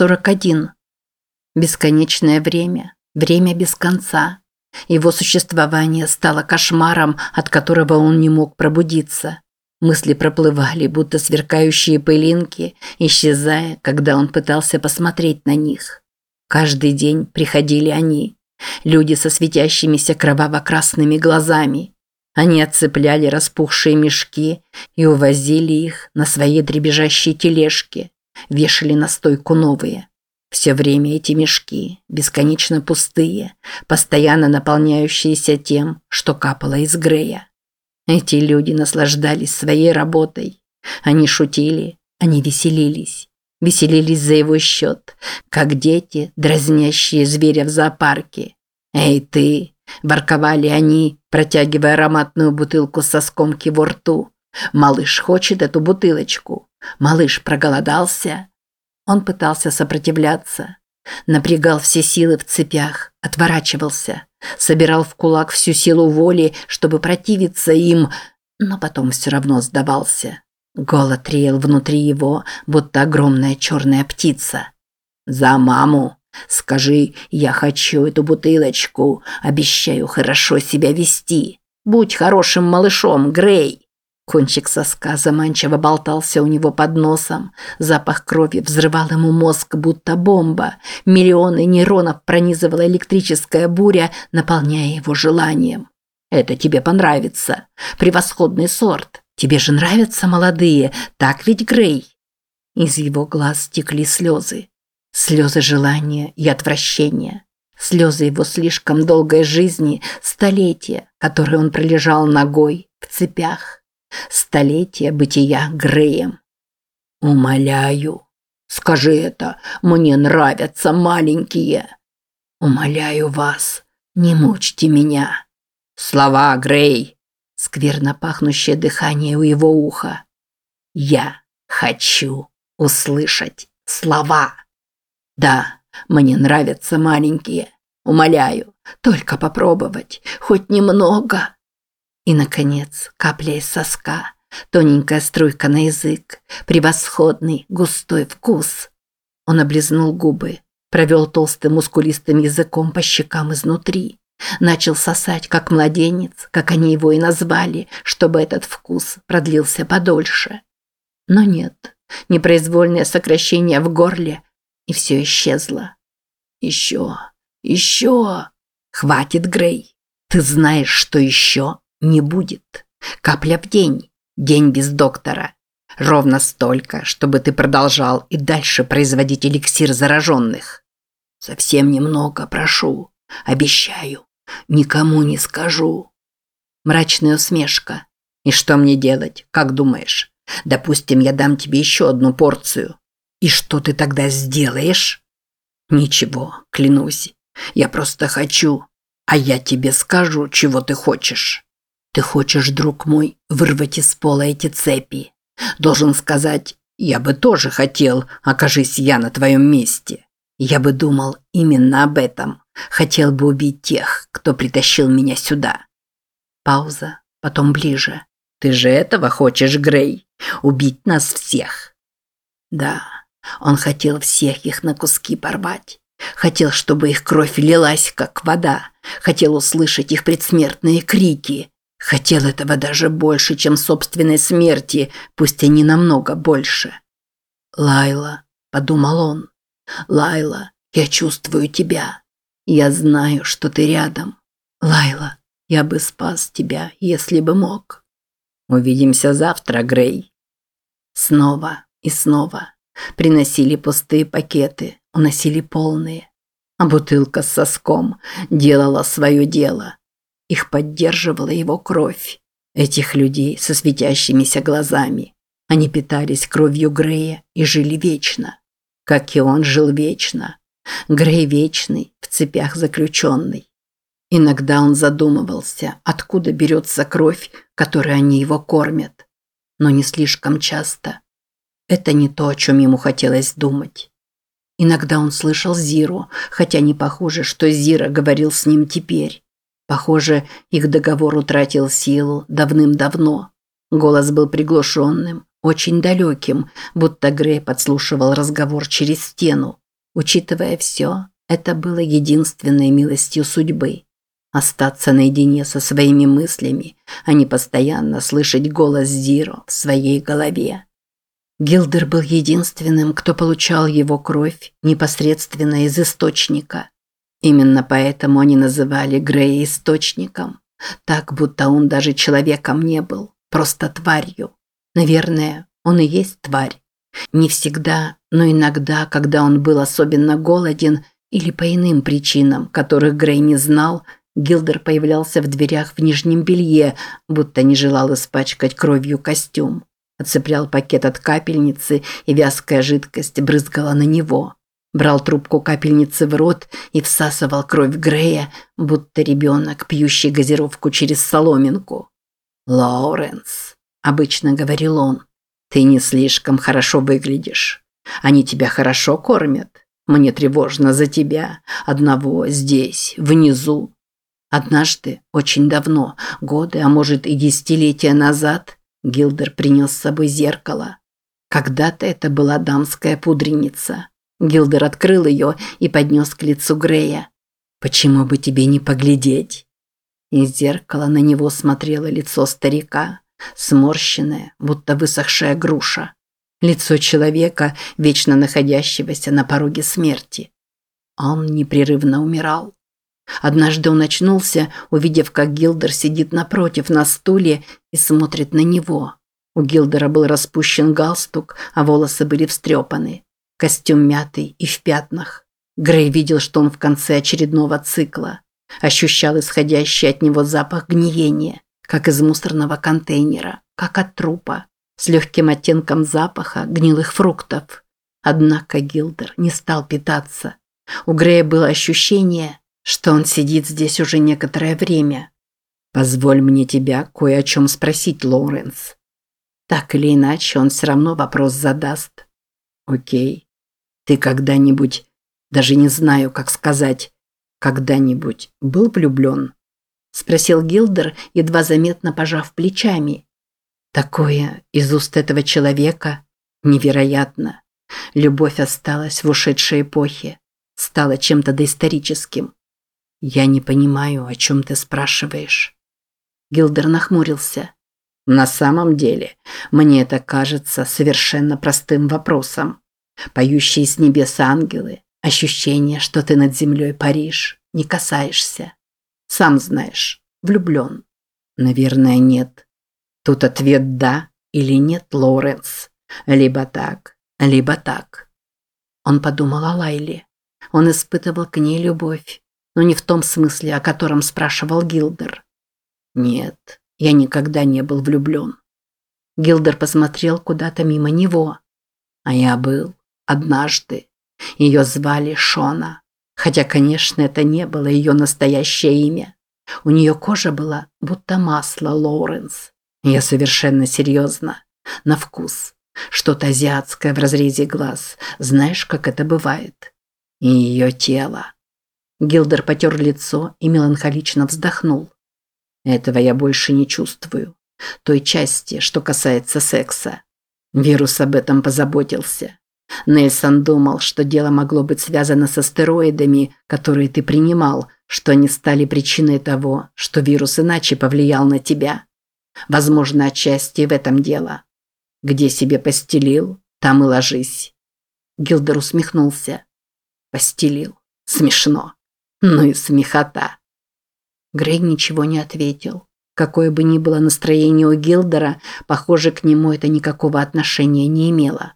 41. Бесконечное время, время без конца. Его существование стало кошмаром, от которого он не мог пробудиться. Мысли проплывали, будто сверкающие пылинки, исчезая, когда он пытался посмотреть на них. Каждый день приходили они, люди со светящимися кроваво-красными глазами. Они отцепляли распухшие мешки и увозили их на своей дребезжащей тележке, вешали на стойку новые. Все время эти мешки, бесконечно пустые, постоянно наполняющиеся тем, что капало из Грея. Эти люди наслаждались своей работой. Они шутили, они веселились. Веселились за его счет, как дети, дразнящие зверя в зоопарке. «Эй, ты!» – ворковали они, протягивая ароматную бутылку со скомки во рту. «Малыш хочет эту бутылочку. Малыш проголодался?» Он пытался сопротивляться. Напрягал все силы в цепях, отворачивался. Собирал в кулак всю силу воли, чтобы противиться им, но потом все равно сдавался. Голод реял внутри его, будто огромная черная птица. «За маму! Скажи, я хочу эту бутылочку, обещаю хорошо себя вести. Будь хорошим малышом, Грей!» Кончик соска заманчиво болтался у него под носом. Запах крови взрывал ему мозг, будто бомба. Миллионы нейронов пронизывала электрическая буря, наполняя его желанием. «Это тебе понравится. Превосходный сорт. Тебе же нравятся молодые, так ведь, Грей?» Из его глаз текли слезы. Слезы желания и отвращения. Слезы его слишком долгой жизни, столетия, которые он пролежал ногой в цепях. Столетие бытия Греем. Умоляю, скажи это, мне нравятся маленькие. Умоляю вас, не мучьте меня. Слова, Грей. Скверно пахнущее дыхание у его уха. Я хочу услышать слова. Да, мне нравятся маленькие. Умоляю, только попробовать, хоть немного. И, наконец, капля из соска, тоненькая струйка на язык, превосходный густой вкус. Он облизнул губы, провел толстым мускулистым языком по щекам изнутри. Начал сосать, как младенец, как они его и назвали, чтобы этот вкус продлился подольше. Но нет, непроизвольное сокращение в горле, и все исчезло. Еще, еще. Хватит, Грей. Ты знаешь, что еще не будет. Капля в день. День без доктора. Ровно столько, чтобы ты продолжал и дальше производить эликсир зараженных. Совсем немного, прошу. Обещаю. Никому не скажу. Мрачная усмешка. И что мне делать, как думаешь? Допустим, я дам тебе еще одну порцию. И что ты тогда сделаешь? Ничего, клянусь. Я просто хочу. А я тебе скажу, чего ты хочешь. Ты хочешь, друг мой, вырвать из пола эти цепи. Должен сказать, я бы тоже хотел, окажись я на твоем месте. Я бы думал именно об этом. Хотел бы убить тех, кто притащил меня сюда. Пауза, потом ближе. Ты же этого хочешь, Грей? Убить нас всех. Да, он хотел всех их на куски порвать. Хотел, чтобы их кровь лилась, как вода. Хотел услышать их предсмертные крики. Хотел этого даже больше, чем собственной смерти, пусть и не намного больше. «Лайла», – подумал он, – «Лайла, я чувствую тебя. Я знаю, что ты рядом. Лайла, я бы спас тебя, если бы мог». «Увидимся завтра, Грей». Снова и снова. Приносили пустые пакеты, уносили полные. А бутылка с соском делала свое дело – их поддерживала его кровь. Этих людей со светящимися глазами. Они питались кровью Грея и жили вечно. Как и он жил вечно. Грей вечный, в цепях заключенный. Иногда он задумывался, откуда берется кровь, которой они его кормят. Но не слишком часто. Это не то, о чем ему хотелось думать. Иногда он слышал Зиру, хотя не похоже, что Зира говорил с ним теперь. Похоже, их договор утратил силу давным-давно. Голос был приглушенным, очень далеким, будто Грей подслушивал разговор через стену. Учитывая все, это было единственной милостью судьбы. Остаться наедине со своими мыслями, а не постоянно слышать голос Зиро в своей голове. Гилдер был единственным, кто получал его кровь непосредственно из источника. Именно поэтому они называли Грея источником, так будто он даже человеком не был, просто тварью. Наверное, он и есть тварь. Не всегда, но иногда, когда он был особенно голоден или по иным причинам, которых Грей не знал, Гилдер появлялся в дверях в нижнем белье, будто не желал испачкать кровью костюм. Отцеплял пакет от капельницы, и вязкая жидкость брызгала на него. Брал трубку капельницы в рот и всасывал кровь Грея, будто ребенок, пьющий газировку через соломинку. «Лоуренс», – обычно говорил он, – «ты не слишком хорошо выглядишь. Они тебя хорошо кормят. Мне тревожно за тебя, одного здесь, внизу». Однажды, очень давно, годы, а может и десятилетия назад, Гилдер принес с собой зеркало. Когда-то это была дамская пудреница. Гилдер открыл ее и поднес к лицу Грея. «Почему бы тебе не поглядеть?» Из зеркала на него смотрело лицо старика, сморщенное, будто высохшая груша. Лицо человека, вечно находящегося на пороге смерти. Он непрерывно умирал. Однажды он очнулся, увидев, как Гилдер сидит напротив на стуле и смотрит на него. У Гилдера был распущен галстук, а волосы были встрепаны. Костюм мятый и в пятнах. Грей видел, что он в конце очередного цикла. Ощущал исходящий от него запах гниения, как из мусорного контейнера, как от трупа, с легким оттенком запаха гнилых фруктов. Однако Гилдер не стал питаться. У Грея было ощущение, что он сидит здесь уже некоторое время. «Позволь мне тебя кое о чем спросить, Лоуренс». Так или иначе, он все равно вопрос задаст. «Окей. Ты когда-нибудь, даже не знаю, как сказать, когда-нибудь был влюблен?» Спросил Гилдер, едва заметно пожав плечами. Такое из уст этого человека невероятно. Любовь осталась в ушедшей эпохе, стала чем-то доисторическим. Я не понимаю, о чем ты спрашиваешь. Гилдер нахмурился. На самом деле, мне это кажется совершенно простым вопросом. Поющие с небес ангелы, ощущение, что ты над землей паришь, не касаешься. Сам знаешь, влюблен. Наверное, нет. Тут ответ «да» или «нет», Лоуренс. Либо так, либо так. Он подумал о Лайле. Он испытывал к ней любовь, но не в том смысле, о котором спрашивал Гилдер. Нет, я никогда не был влюблен. Гилдер посмотрел куда-то мимо него. А я был однажды. Ее звали Шона. Хотя, конечно, это не было ее настоящее имя. У нее кожа была будто масло Лоуренс. Я совершенно серьезно. На вкус. Что-то азиатское в разрезе глаз. Знаешь, как это бывает? И ее тело. Гилдер потер лицо и меланхолично вздохнул. Этого я больше не чувствую. Той части, что касается секса. Вирус об этом позаботился. Нельсон думал, что дело могло быть связано с астероидами, которые ты принимал, что они стали причиной того, что вирус иначе повлиял на тебя. Возможно, отчасти в этом дело. Где себе постелил, там и ложись. Гилдер усмехнулся. Постелил. Смешно. Ну и смехота. Грей ничего не ответил. Какое бы ни было настроение у Гилдера, похоже, к нему это никакого отношения не имело.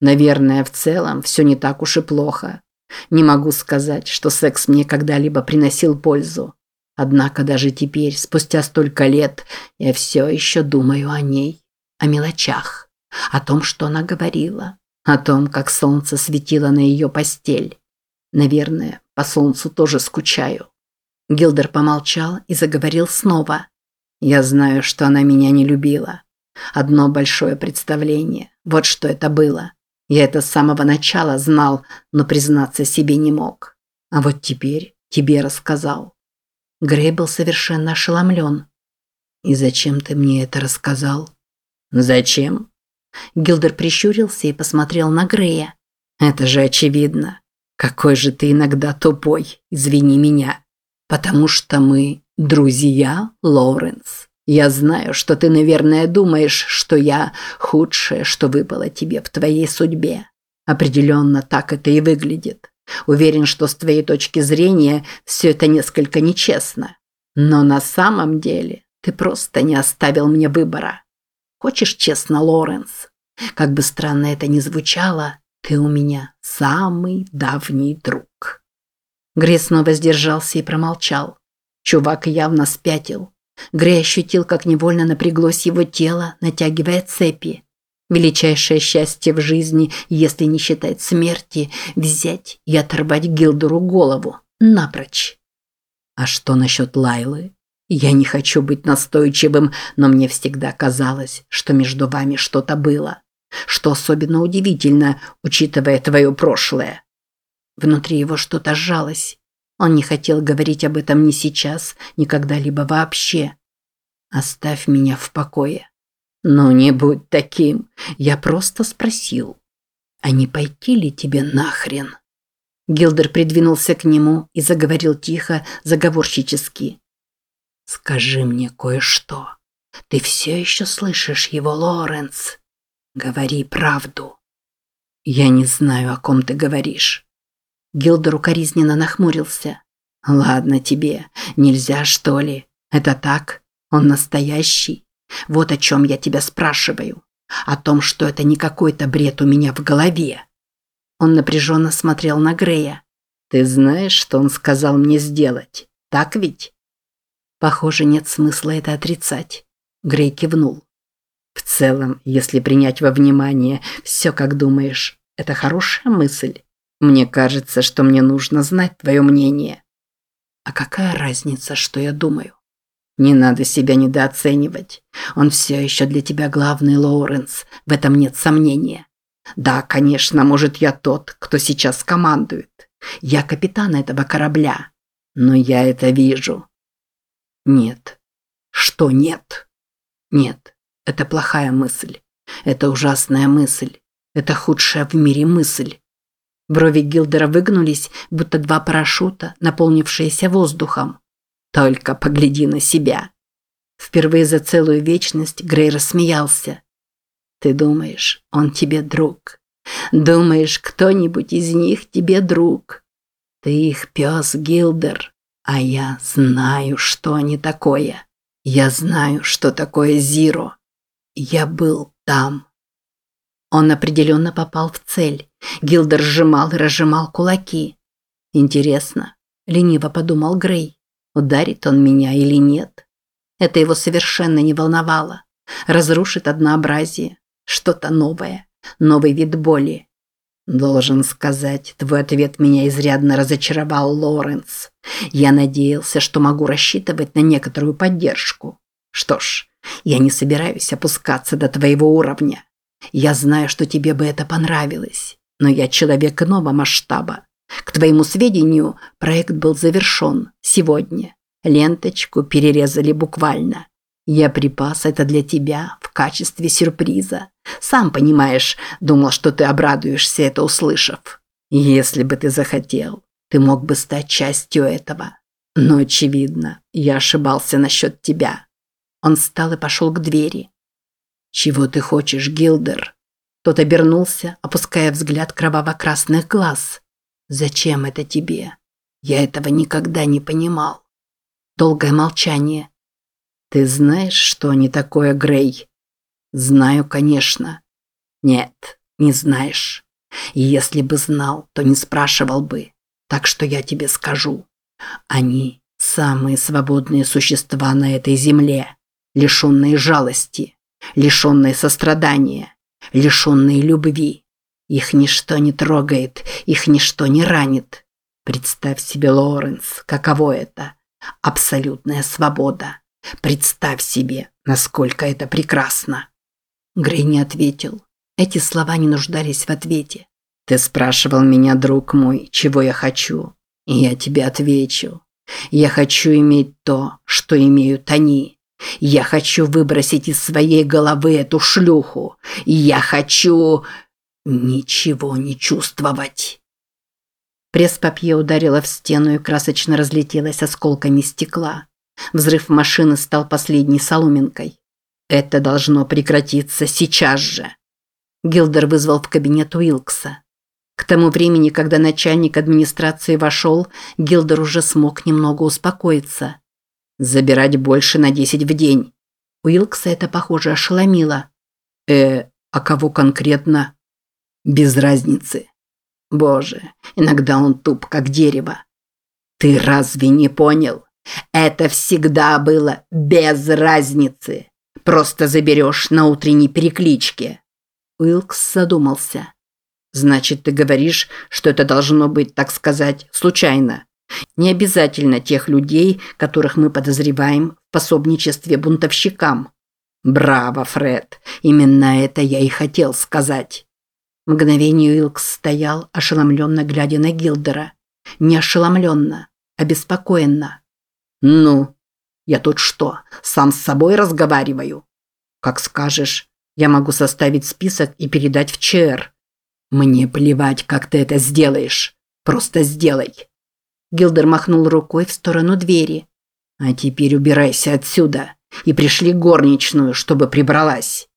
Наверное, в целом все не так уж и плохо. Не могу сказать, что секс мне когда-либо приносил пользу. Однако даже теперь, спустя столько лет, я все еще думаю о ней, о мелочах, о том, что она говорила, о том, как солнце светило на ее постель. Наверное, по солнцу тоже скучаю. Гилдер помолчал и заговорил снова. Я знаю, что она меня не любила. Одно большое представление. Вот что это было. Я это с самого начала знал, но признаться себе не мог. А вот теперь тебе рассказал. Грей был совершенно ошеломлен. «И зачем ты мне это рассказал?» «Зачем?» Гилдер прищурился и посмотрел на Грея. «Это же очевидно. Какой же ты иногда тупой, извини меня. Потому что мы друзья, Лоуренс. Я знаю, что ты, наверное, думаешь, что я худшее, что выпало тебе в твоей судьбе. Определенно так это и выглядит. Уверен, что с твоей точки зрения все это несколько нечестно. Но на самом деле ты просто не оставил мне выбора. Хочешь честно, Лоренс? Как бы странно это ни звучало, ты у меня самый давний друг. Грей снова сдержался и промолчал. Чувак явно спятил. Грей ощутил, как невольно напряглось его тело, натягивая цепи. Величайшее счастье в жизни, если не считать смерти, взять и оторвать Гилдеру голову. Напрочь. А что насчет Лайлы? Я не хочу быть настойчивым, но мне всегда казалось, что между вами что-то было. Что особенно удивительно, учитывая твое прошлое. Внутри его что-то сжалось. Он не хотел говорить об этом ни сейчас, ни когда-либо вообще. Оставь меня в покое. Ну не будь таким. Я просто спросил. А не пойти ли тебе нахрен? Гилдер придвинулся к нему и заговорил тихо, заговорщически. Скажи мне кое-что. Ты все еще слышишь его, Лоренс? Говори правду. Я не знаю, о ком ты говоришь. Гилдер укоризненно нахмурился. Ладно тебе, нельзя что ли? Это так? Он настоящий? Вот о чем я тебя спрашиваю. О том, что это не какой-то бред у меня в голове. Он напряженно смотрел на Грея. Ты знаешь, что он сказал мне сделать? Так ведь? Похоже, нет смысла это отрицать. Грей кивнул. В целом, если принять во внимание все, как думаешь, это хорошая мысль. Мне кажется, что мне нужно знать твое мнение. А какая разница, что я думаю? Не надо себя недооценивать. Он все еще для тебя главный Лоуренс, в этом нет сомнения. Да, конечно, может, я тот, кто сейчас командует. Я капитан этого корабля. Но я это вижу. Нет. Что нет? Нет. Это плохая мысль. Это ужасная мысль. Это худшая в мире мысль. Брови Гилдера выгнулись, будто два парашюта, наполнившиеся воздухом. Только погляди на себя. Впервые за целую вечность Грей рассмеялся. Ты думаешь, он тебе друг? Думаешь, кто-нибудь из них тебе друг? Ты их пес, Гилдер, а я знаю, что они такое. Я знаю, что такое Зиро. Я был там. Он определенно попал в цель. Гилдер сжимал и разжимал кулаки. Интересно, лениво подумал Грей, ударит он меня или нет. Это его совершенно не волновало. Разрушит однообразие, что-то новое, новый вид боли. Должен сказать, твой ответ меня изрядно разочаровал, Лоренс. Я надеялся, что могу рассчитывать на некоторую поддержку. Что ж, я не собираюсь опускаться до твоего уровня. Я знаю, что тебе бы это понравилось, но я человек иного масштаба. К твоему сведению, проект был завершен сегодня. Ленточку перерезали буквально. Я припас это для тебя в качестве сюрприза. Сам понимаешь, думал, что ты обрадуешься это услышав. Если бы ты захотел, ты мог бы стать частью этого. Но, очевидно, я ошибался насчет тебя. Он встал и пошел к двери. «Чего ты хочешь, Гилдер?» Тот обернулся, опуская взгляд кроваво-красных глаз. «Зачем это тебе? Я этого никогда не понимал». Долгое молчание. «Ты знаешь, что не такое, Грей?» «Знаю, конечно». «Нет, не знаешь. И если бы знал, то не спрашивал бы. Так что я тебе скажу. Они – самые свободные существа на этой земле лишенные жалости, лишенные сострадания, лишенные любви. Их ничто не трогает, их ничто не ранит. Представь себе, Лоренс, каково это – абсолютная свобода. Представь себе, насколько это прекрасно. Грей не ответил. Эти слова не нуждались в ответе. Ты спрашивал меня, друг мой, чего я хочу. И я тебе отвечу. Я хочу иметь то, что имеют они. Я хочу выбросить из своей головы эту шлюху. Я хочу ничего не чувствовать. Пресс-папье ударило в стену и красочно разлетелось осколками стекла. Взрыв машины стал последней соломинкой. Это должно прекратиться сейчас же. Гилдер вызвал в кабинет Уилкса. К тому времени, когда начальник администрации вошел, Гилдер уже смог немного успокоиться. Забирать больше на 10 в день. Уилкса это, похоже, ошеломило. Э, а кого конкретно? Без разницы. Боже, иногда он туп, как дерево. Ты разве не понял? Это всегда было без разницы. Просто заберешь на утренней перекличке. Уилкс задумался. Значит, ты говоришь, что это должно быть, так сказать, случайно. Не обязательно тех людей, которых мы подозреваем в пособничестве бунтовщикам. Браво, Фред. Именно это я и хотел сказать. Мгновение Уилкс стоял, ошеломленно глядя на Гилдера. Не ошеломленно, обеспокоенно. «Ну, я тут что, сам с собой разговариваю?» «Как скажешь. Я могу составить список и передать в ЧР». «Мне плевать, как ты это сделаешь. Просто сделай». Гилдер махнул рукой в сторону двери. «А теперь убирайся отсюда и пришли горничную, чтобы прибралась».